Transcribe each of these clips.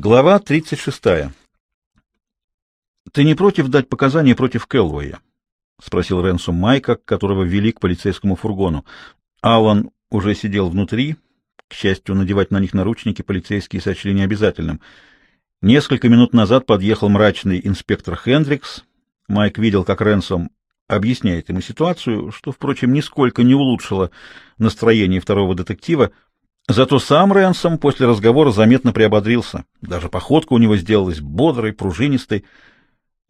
Глава 36. «Ты не против дать показания против Келвоя?» — спросил Ренсу Майка, которого ввели к полицейскому фургону. Алан уже сидел внутри. К счастью, надевать на них наручники полицейские сочли необязательным. Несколько минут назад подъехал мрачный инспектор Хендрикс. Майк видел, как Ренсом объясняет ему ситуацию, что, впрочем, нисколько не улучшило настроение второго детектива. Зато сам Ренсом после разговора заметно приободрился. Даже походка у него сделалась бодрой, пружинистой.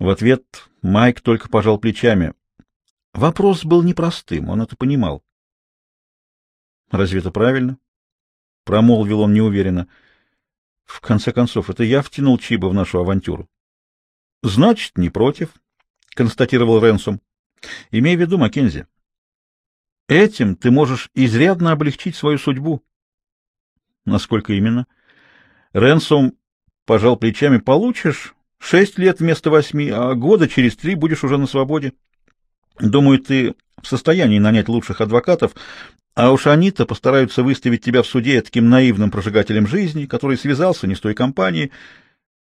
В ответ Майк только пожал плечами. Вопрос был непростым, он это понимал. «Разве это правильно?» — промолвил он неуверенно. «В конце концов, это я втянул Чиба в нашу авантюру». «Значит, не против», — констатировал Ренсом. «Имей в виду, Маккензи, этим ты можешь изрядно облегчить свою судьбу». Насколько именно? Ренсом пожал плечами. Получишь шесть лет вместо восьми, а года через три будешь уже на свободе. Думаю, ты в состоянии нанять лучших адвокатов, а уж они-то постараются выставить тебя в суде таким наивным прожигателем жизни, который связался не с той компанией.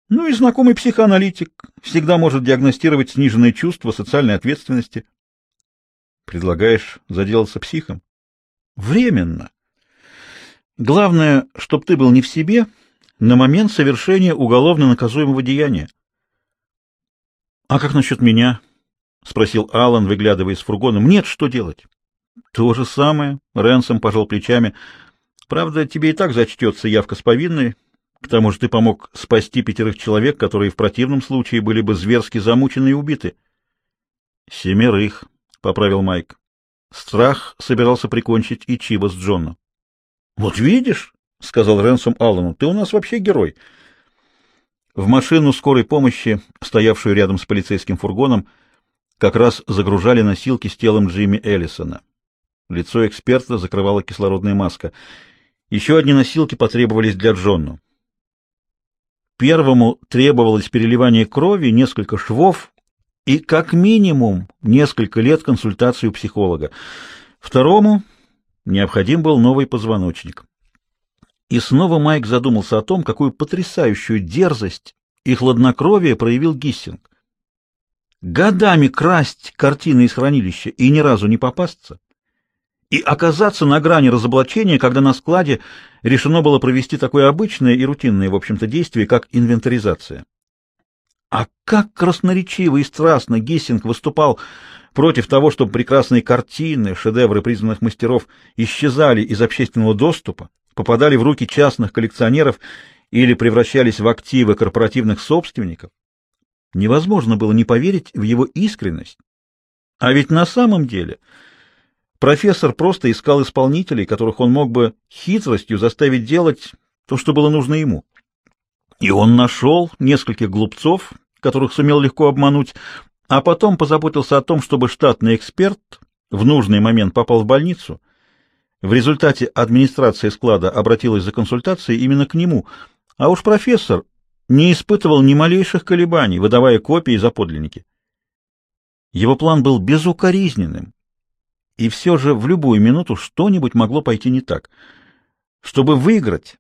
Ну и знакомый психоаналитик всегда может диагностировать сниженное чувство социальной ответственности. Предлагаешь заделаться психом? Временно. Главное, чтобы ты был не в себе на момент совершения уголовно наказуемого деяния. — А как насчет меня? — спросил Алан, выглядывая из фургона. — Мне что делать? — То же самое. Ренсом пожал плечами. — Правда, тебе и так зачтется явка с повинной. К тому же ты помог спасти пятерых человек, которые в противном случае были бы зверски замучены и убиты. — Семерых, — поправил Майк. Страх собирался прикончить и Чиба с Джоном. — Вот видишь, — сказал Ренсом Аллану, — ты у нас вообще герой. В машину скорой помощи, стоявшую рядом с полицейским фургоном, как раз загружали носилки с телом Джимми Эллисона. Лицо эксперта закрывала кислородная маска. Еще одни носилки потребовались для Джонну. Первому требовалось переливание крови, несколько швов и, как минимум, несколько лет консультации у психолога. Второму Необходим был новый позвоночник. И снова Майк задумался о том, какую потрясающую дерзость и хладнокровие проявил Гиссинг. Годами красть картины из хранилища и ни разу не попасться, и оказаться на грани разоблачения, когда на складе решено было провести такое обычное и рутинное, в общем-то, действие, как инвентаризация. А как красноречиво и страстно Гиссинг выступал против того, чтобы прекрасные картины, шедевры признанных мастеров исчезали из общественного доступа, попадали в руки частных коллекционеров или превращались в активы корпоративных собственников, невозможно было не поверить в его искренность. А ведь на самом деле профессор просто искал исполнителей, которых он мог бы хитростью заставить делать то, что было нужно ему. И он нашел нескольких глупцов, которых сумел легко обмануть, а потом позаботился о том, чтобы штатный эксперт в нужный момент попал в больницу. В результате администрация склада обратилась за консультацией именно к нему, а уж профессор не испытывал ни малейших колебаний, выдавая копии за подлинники. Его план был безукоризненным, и все же в любую минуту что-нибудь могло пойти не так. Чтобы выиграть,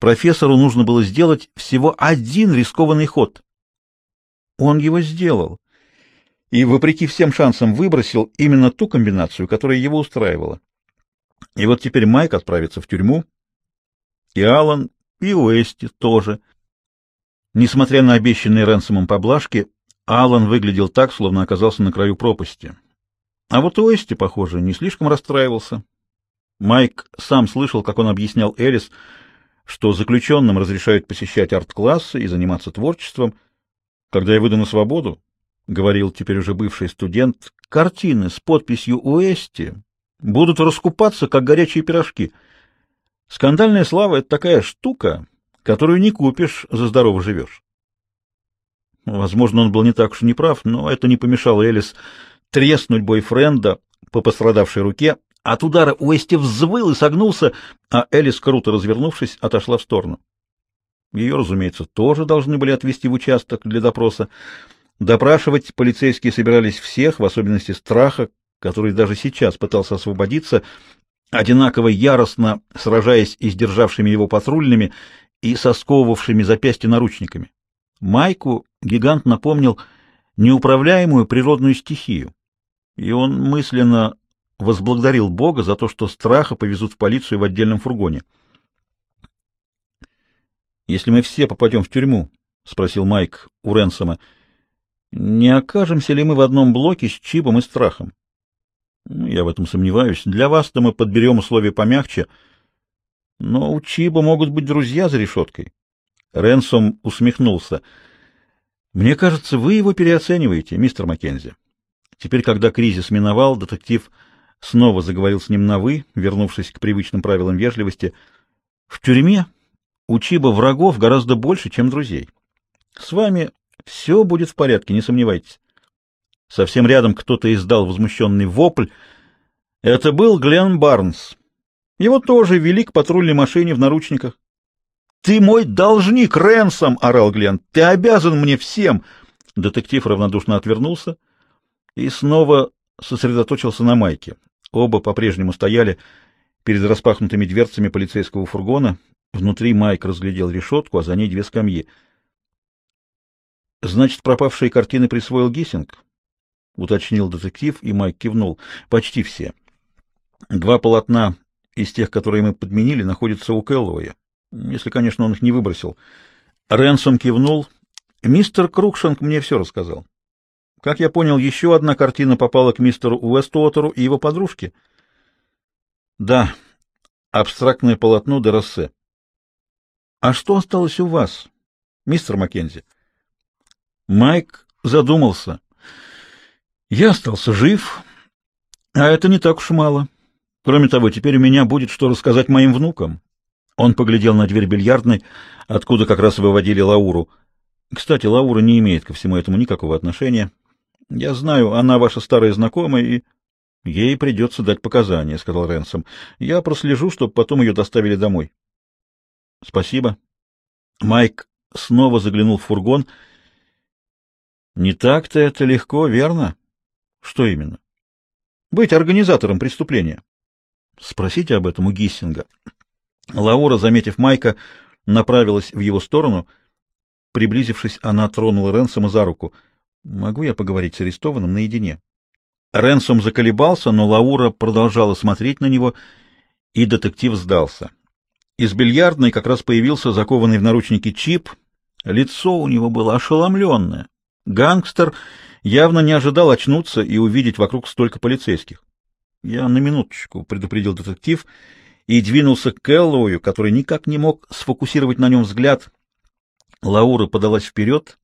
профессору нужно было сделать всего один рискованный ход. Он его сделал и, вопреки всем шансам, выбросил именно ту комбинацию, которая его устраивала. И вот теперь Майк отправится в тюрьму, и Алан, и Уэсти тоже. Несмотря на обещанные Ренсомом поблажки, Алан выглядел так, словно оказался на краю пропасти. А вот Уэсти, похоже, не слишком расстраивался. Майк сам слышал, как он объяснял Элис, что заключенным разрешают посещать арт-классы и заниматься творчеством. Когда я выйду на свободу, — говорил теперь уже бывший студент, — картины с подписью Уэсти будут раскупаться, как горячие пирожки. Скандальная слава — это такая штука, которую не купишь, за здорово живешь. Возможно, он был не так уж неправ, но это не помешало Элис треснуть бойфренда по пострадавшей руке. От удара Уэсти взвыл и согнулся, а Элис, круто развернувшись, отошла в сторону. Ее, разумеется, тоже должны были отвезти в участок для допроса. Допрашивать полицейские собирались всех, в особенности Страха, который даже сейчас пытался освободиться, одинаково яростно сражаясь и с державшими его патрульными, и со сковывавшими запястья наручниками. Майку гигант напомнил неуправляемую природную стихию, и он мысленно возблагодарил Бога за то, что страха повезут в полицию в отдельном фургоне. «Если мы все попадем в тюрьму, — спросил Майк у Ренсома, — не окажемся ли мы в одном блоке с Чибом и Страхом? Ну, я в этом сомневаюсь. Для вас-то мы подберем условия помягче, но у Чиба могут быть друзья за решеткой. Ренсом усмехнулся. Мне кажется, вы его переоцениваете, мистер Маккензи. Теперь, когда кризис миновал, детектив снова заговорил с ним на «вы», вернувшись к привычным правилам вежливости. В тюрьме у Чиба врагов гораздо больше, чем друзей. С вами все будет в порядке, не сомневайтесь. Совсем рядом кто-то издал возмущенный вопль. Это был Глен Барнс. Его тоже вели к патрульной машине в наручниках. «Ты мой должник, Ренсом!» — орал Глен. «Ты обязан мне всем!» Детектив равнодушно отвернулся и снова сосредоточился на майке. Оба по-прежнему стояли перед распахнутыми дверцами полицейского фургона. Внутри Майк разглядел решетку, а за ней две скамьи. «Значит, пропавшие картины присвоил Гиссинг?» — уточнил детектив, и Майк кивнул. «Почти все. Два полотна из тех, которые мы подменили, находятся у Кэллоуя, если, конечно, он их не выбросил». Ренсом кивнул. «Мистер Крукшанг мне все рассказал. Как я понял, еще одна картина попала к мистеру Уэстуотеру и его подружке?» «Да, абстрактное полотно Дероссе». «А что осталось у вас, мистер Маккензи?» Майк задумался. Я остался жив, а это не так уж мало. Кроме того, теперь у меня будет что рассказать моим внукам. Он поглядел на дверь бильярдной, откуда как раз выводили Лауру. Кстати, Лаура не имеет ко всему этому никакого отношения. Я знаю, она ваша старая знакомая, и ей придется дать показания, — сказал Ренсом. Я прослежу, чтобы потом ее доставили домой. — Спасибо. Майк снова заглянул в фургон — не так-то это легко, верно? Что именно? Быть организатором преступления. Спросите об этом у Гиссинга. Лаура, заметив Майка, направилась в его сторону. Приблизившись, она тронула Ренсома за руку. «Могу я поговорить с арестованным наедине?» Ренсом заколебался, но Лаура продолжала смотреть на него, и детектив сдался. Из бильярдной как раз появился закованный в наручники чип. Лицо у него было ошеломленное. Гангстер явно не ожидал очнуться и увидеть вокруг столько полицейских. Я на минуточку предупредил детектив и двинулся к Кэллоую, который никак не мог сфокусировать на нем взгляд. Лаура подалась вперед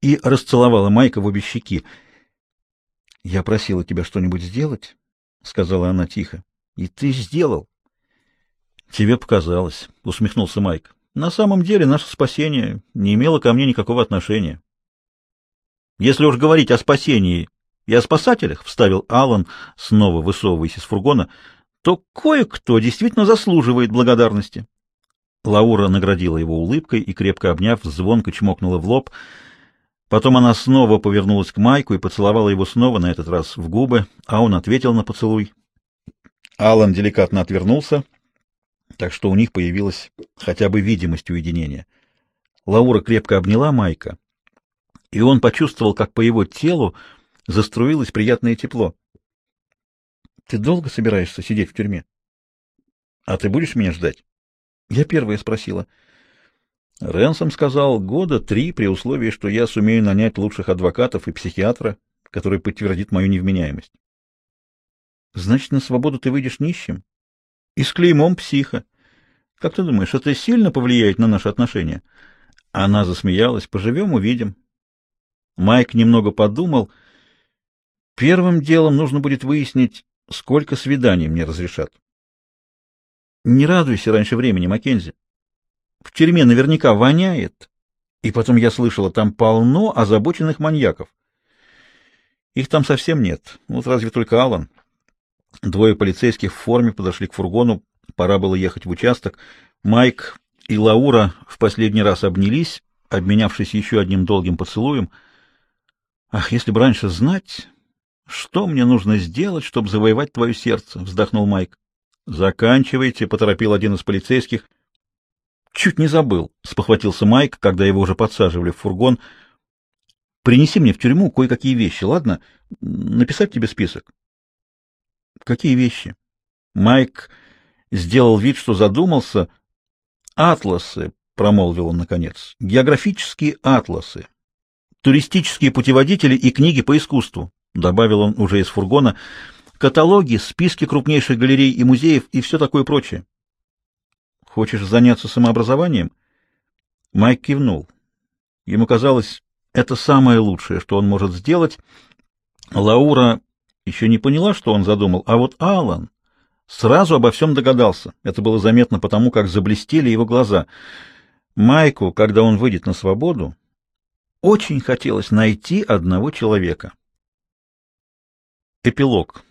и расцеловала Майка в обе щеки. — Я просила тебя что-нибудь сделать, — сказала она тихо, — и ты сделал. — Тебе показалось, — усмехнулся Майк. — На самом деле наше спасение не имело ко мне никакого отношения. Если уж говорить о спасении и о спасателях, — вставил Аллан, снова высовываясь из фургона, — то кое-кто действительно заслуживает благодарности. Лаура наградила его улыбкой и, крепко обняв, звонко чмокнула в лоб. Потом она снова повернулась к Майку и поцеловала его снова, на этот раз в губы, а он ответил на поцелуй. Аллан деликатно отвернулся, так что у них появилась хотя бы видимость уединения. Лаура крепко обняла Майка, и он почувствовал, как по его телу заструилось приятное тепло. — Ты долго собираешься сидеть в тюрьме? — А ты будешь меня ждать? Я первая спросила. Ренсом сказал, года три, при условии, что я сумею нанять лучших адвокатов и психиатра, который подтвердит мою невменяемость. — Значит, на свободу ты выйдешь нищим? И с клеймом психа. Как ты думаешь, это сильно повлияет на наши отношения? Она засмеялась. Поживем — увидим. Майк немного подумал. Первым делом нужно будет выяснить, сколько свиданий мне разрешат. Не радуйся раньше времени, Маккензи. В тюрьме наверняка воняет. И потом я слышала, там полно озабоченных маньяков. Их там совсем нет. Вот разве только Алан. Двое полицейских в форме подошли к фургону. Пора было ехать в участок. Майк и Лаура в последний раз обнялись, обменявшись еще одним долгим поцелуем — Ах, если бы раньше знать, что мне нужно сделать, чтобы завоевать твое сердце, вздохнул Майк. Заканчивайте, поторопил один из полицейских. Чуть не забыл, спохватился Майк, когда его уже подсаживали в фургон. Принеси мне в тюрьму кое-какие вещи, ладно? Написать тебе список. Какие вещи? Майк сделал вид, что задумался. Атласы, промолвил он наконец. Географические атласы. Туристические путеводители и книги по искусству, добавил он уже из фургона. Каталоги, списки крупнейших галерей и музеев и все такое прочее. Хочешь заняться самообразованием? Майк кивнул. Ему казалось, это самое лучшее, что он может сделать. Лаура еще не поняла, что он задумал, а вот Алан сразу обо всем догадался. Это было заметно потому, как заблестели его глаза. Майку, когда он выйдет на свободу, очень хотелось найти одного человека. Эпилог.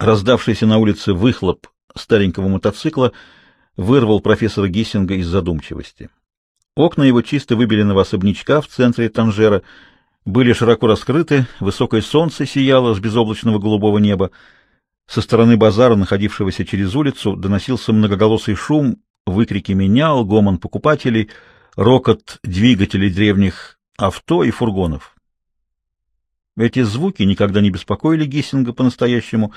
Раздавшийся на улице выхлоп старенького мотоцикла вырвал профессора Гиссинга из задумчивости. Окна его чисто выбеленного особнячка в центре Танжера были широко раскрыты, высокое солнце сияло с безоблачного голубого неба. Со стороны базара, находившегося через улицу, доносился многоголосый шум, выкрики менял, гомон покупателей, рокот двигателей древних авто и фургонов. Эти звуки никогда не беспокоили Гиссинга по-настоящему,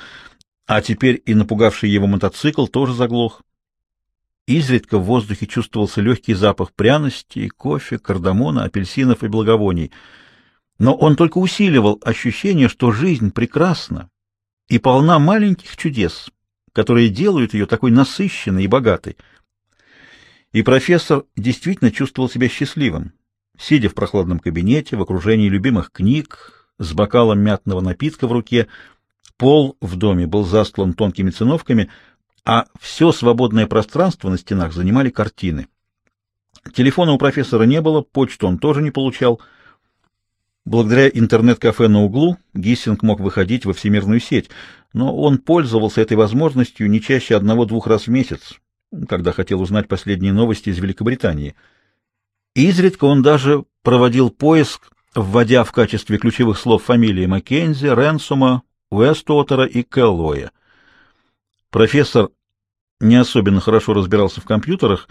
а теперь и напугавший его мотоцикл тоже заглох. Изредка в воздухе чувствовался легкий запах пряностей, кофе, кардамона, апельсинов и благовоний. Но он только усиливал ощущение, что жизнь прекрасна и полна маленьких чудес, которые делают ее такой насыщенной и богатой. И профессор действительно чувствовал себя счастливым, сидя в прохладном кабинете в окружении любимых книг, с бокалом мятного напитка в руке — Пол в доме был застлан тонкими циновками, а все свободное пространство на стенах занимали картины. Телефона у профессора не было, почту он тоже не получал. Благодаря интернет-кафе на углу Гиссинг мог выходить во всемирную сеть, но он пользовался этой возможностью не чаще одного-двух раз в месяц, когда хотел узнать последние новости из Великобритании. Изредка он даже проводил поиск, вводя в качестве ключевых слов фамилии Маккензи, Ренсума, Уэстуотера и Келлоя. Профессор не особенно хорошо разбирался в компьютерах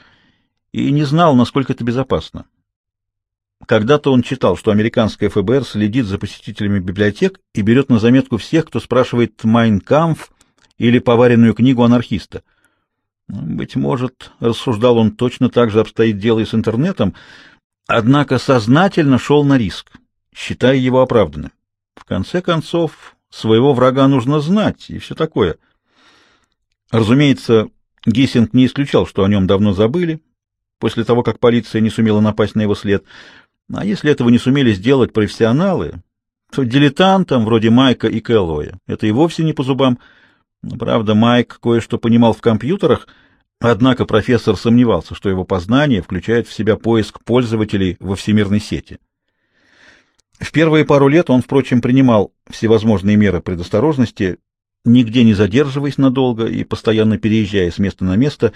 и не знал, насколько это безопасно. Когда-то он читал, что американское ФБР следит за посетителями библиотек и берет на заметку всех, кто спрашивает «Майн Кампф» или поваренную книгу анархиста. Быть может, рассуждал он, точно так же обстоит дело и с интернетом, однако сознательно шел на риск, считая его оправданным. В конце концов, своего врага нужно знать и все такое. Разумеется, Гиссинг не исключал, что о нем давно забыли, после того, как полиция не сумела напасть на его след. А если этого не сумели сделать профессионалы, то дилетантам, вроде Майка и Кэллоя, это и вовсе не по зубам. Правда, Майк кое-что понимал в компьютерах, однако профессор сомневался, что его познание включает в себя поиск пользователей во всемирной сети. В первые пару лет он, впрочем, принимал всевозможные меры предосторожности, нигде не задерживаясь надолго и постоянно переезжая с места на место.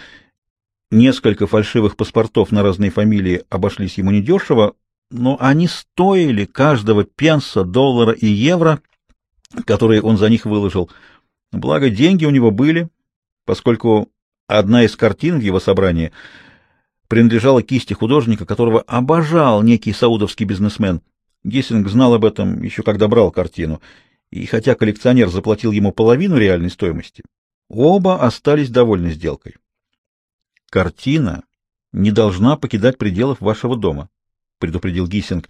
Несколько фальшивых паспортов на разные фамилии обошлись ему недешево, но они стоили каждого пенса, доллара и евро, которые он за них выложил. Благо, деньги у него были, поскольку одна из картин в его собрании принадлежала кисти художника, которого обожал некий саудовский бизнесмен. Гессинг знал об этом еще когда брал картину, и хотя коллекционер заплатил ему половину реальной стоимости, оба остались довольны сделкой. «Картина не должна покидать пределов вашего дома», — предупредил Гиссинг.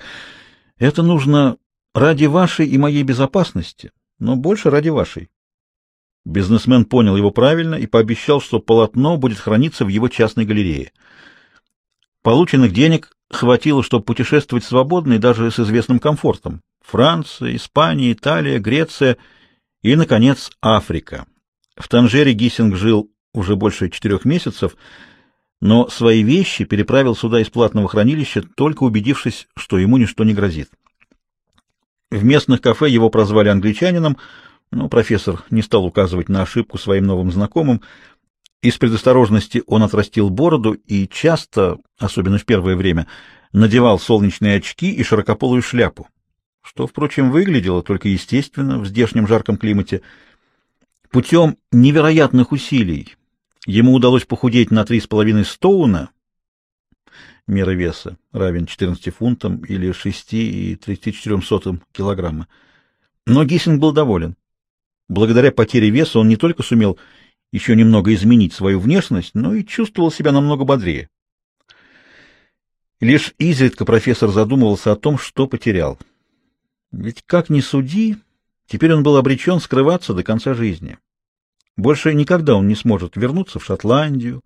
«Это нужно ради вашей и моей безопасности, но больше ради вашей». Бизнесмен понял его правильно и пообещал, что полотно будет храниться в его частной галерее. Полученных денег хватило, чтобы путешествовать свободно и даже с известным комфортом. Франция, Испания, Италия, Греция и, наконец, Африка. В Танжере Гиссинг жил уже больше четырех месяцев, но свои вещи переправил сюда из платного хранилища, только убедившись, что ему ничто не грозит. В местных кафе его прозвали англичанином, но профессор не стал указывать на ошибку своим новым знакомым, из предосторожности он отрастил бороду и часто, особенно в первое время, надевал солнечные очки и широкополую шляпу, что, впрочем, выглядело только естественно в здешнем жарком климате. Путем невероятных усилий Ему удалось похудеть на 3,5 стоуна, мера веса равен 14 фунтам или 6,34 килограмма. Но Гиссинг был доволен. Благодаря потере веса он не только сумел еще немного изменить свою внешность, но и чувствовал себя намного бодрее. Лишь изредка профессор задумывался о том, что потерял. Ведь как ни суди, теперь он был обречен скрываться до конца жизни. Больше никогда он не сможет вернуться в Шотландию,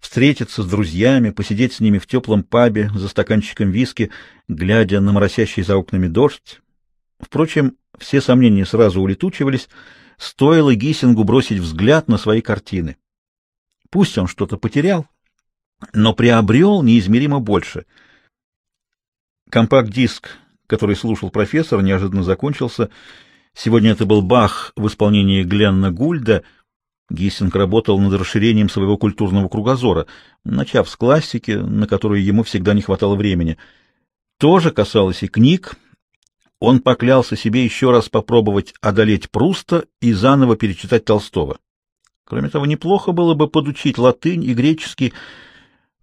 встретиться с друзьями, посидеть с ними в теплом пабе за стаканчиком виски, глядя на моросящий за окнами дождь. Впрочем, все сомнения сразу улетучивались, стоило Гиссингу бросить взгляд на свои картины. Пусть он что-то потерял, но приобрел неизмеримо больше. Компакт-диск, который слушал профессор, неожиданно закончился. Сегодня это был Бах в исполнении Гленна Гульда. Гиссинг работал над расширением своего культурного кругозора, начав с классики, на которую ему всегда не хватало времени. То же касалось и книг. Он поклялся себе еще раз попробовать одолеть Пруста и заново перечитать Толстого. Кроме того, неплохо было бы подучить латынь и греческий,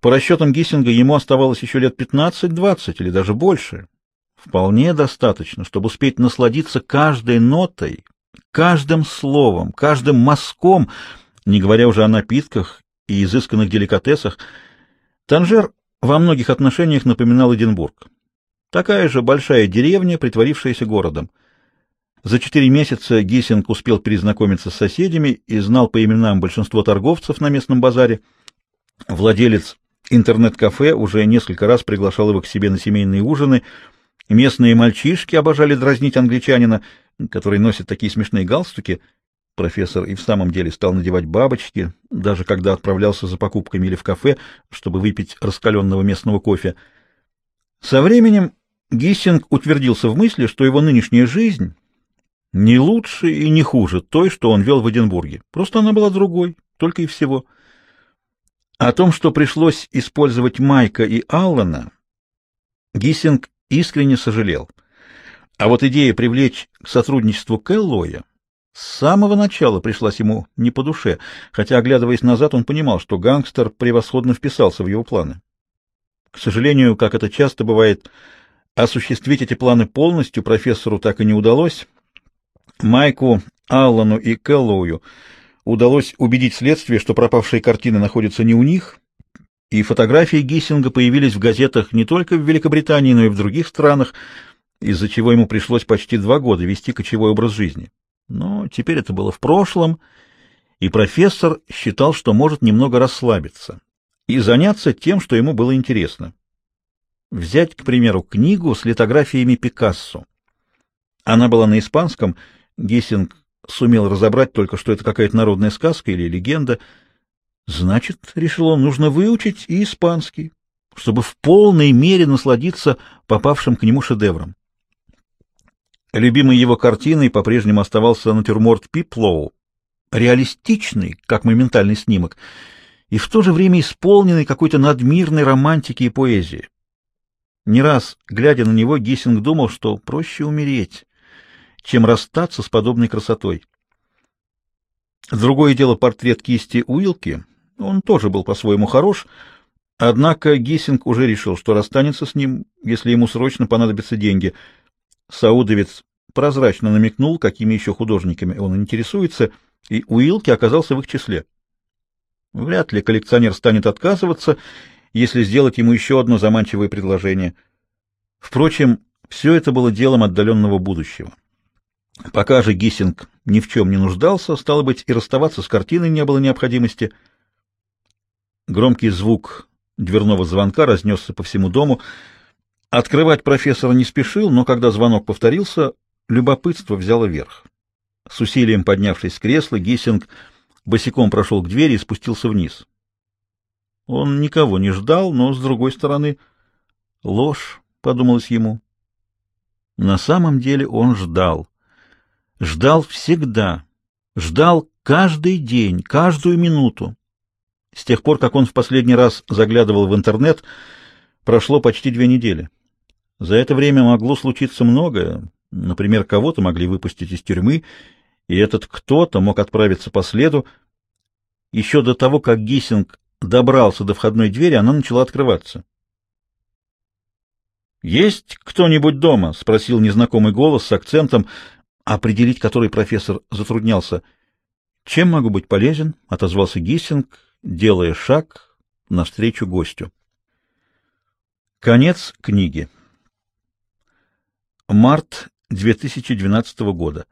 по расчетам Гиссинга ему оставалось еще лет 15-20 или даже больше. Вполне достаточно, чтобы успеть насладиться каждой нотой, каждым словом, каждым мазком, не говоря уже о напитках и изысканных деликатесах. Танжер во многих отношениях напоминал Эдинбург. Такая же большая деревня, притворившаяся городом. За четыре месяца Гиссинг успел перезнакомиться с соседями и знал по именам большинство торговцев на местном базаре. Владелец Интернет-кафе уже несколько раз приглашал его к себе на семейные ужины. Местные мальчишки обожали дразнить англичанина, который носит такие смешные галстуки. Профессор и в самом деле стал надевать бабочки, даже когда отправлялся за покупками или в кафе, чтобы выпить раскаленного местного кофе. Со временем Гиссинг утвердился в мысли, что его нынешняя жизнь не лучше и не хуже той, что он вел в Эдинбурге. Просто она была другой, только и всего — о том, что пришлось использовать Майка и Аллана, Гиссинг искренне сожалел. А вот идея привлечь к сотрудничеству Кэллоя с самого начала пришлась ему не по душе, хотя, оглядываясь назад, он понимал, что гангстер превосходно вписался в его планы. К сожалению, как это часто бывает, осуществить эти планы полностью профессору так и не удалось. Майку, Аллану и Кэллоую — удалось убедить следствие, что пропавшие картины находятся не у них, и фотографии Гиссинга появились в газетах не только в Великобритании, но и в других странах, из-за чего ему пришлось почти два года вести кочевой образ жизни. Но теперь это было в прошлом, и профессор считал, что может немного расслабиться и заняться тем, что ему было интересно. Взять, к примеру, книгу с литографиями Пикассо. Она была на испанском, Гессинг сумел разобрать только, что это какая-то народная сказка или легенда. Значит, решил он, нужно выучить и испанский, чтобы в полной мере насладиться попавшим к нему шедевром. Любимой его картиной по-прежнему оставался натюрморт Пиплоу, реалистичный, как моментальный снимок, и в то же время исполненный какой-то надмирной романтики и поэзии. Не раз, глядя на него, Гиссинг думал, что проще умереть, чем расстаться с подобной красотой. Другое дело портрет кисти Уилки. Он тоже был по-своему хорош, однако Гиссинг уже решил, что расстанется с ним, если ему срочно понадобятся деньги. Саудовец прозрачно намекнул, какими еще художниками он интересуется, и Уилки оказался в их числе. Вряд ли коллекционер станет отказываться, если сделать ему еще одно заманчивое предложение. Впрочем, все это было делом отдаленного будущего. Пока же Гиссинг ни в чем не нуждался, стало быть, и расставаться с картиной не было необходимости. Громкий звук дверного звонка разнесся по всему дому. Открывать профессора не спешил, но когда звонок повторился, любопытство взяло верх. С усилием поднявшись с кресла, Гиссинг босиком прошел к двери и спустился вниз. Он никого не ждал, но, с другой стороны, ложь, — подумалось ему. На самом деле он ждал. Ждал всегда, ждал каждый день, каждую минуту. С тех пор, как он в последний раз заглядывал в интернет, прошло почти две недели. За это время могло случиться многое. Например, кого-то могли выпустить из тюрьмы, и этот кто-то мог отправиться по следу. Еще до того, как Гиссинг добрался до входной двери, она начала открываться. «Есть кто-нибудь дома?» — спросил незнакомый голос с акцентом, определить который профессор затруднялся. «Чем могу быть полезен?» — отозвался Гиссинг, делая шаг навстречу гостю. Конец книги. Март 2012 года.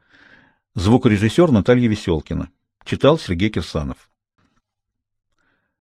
Звукорежиссер Наталья Веселкина. Читал Сергей Кирсанов.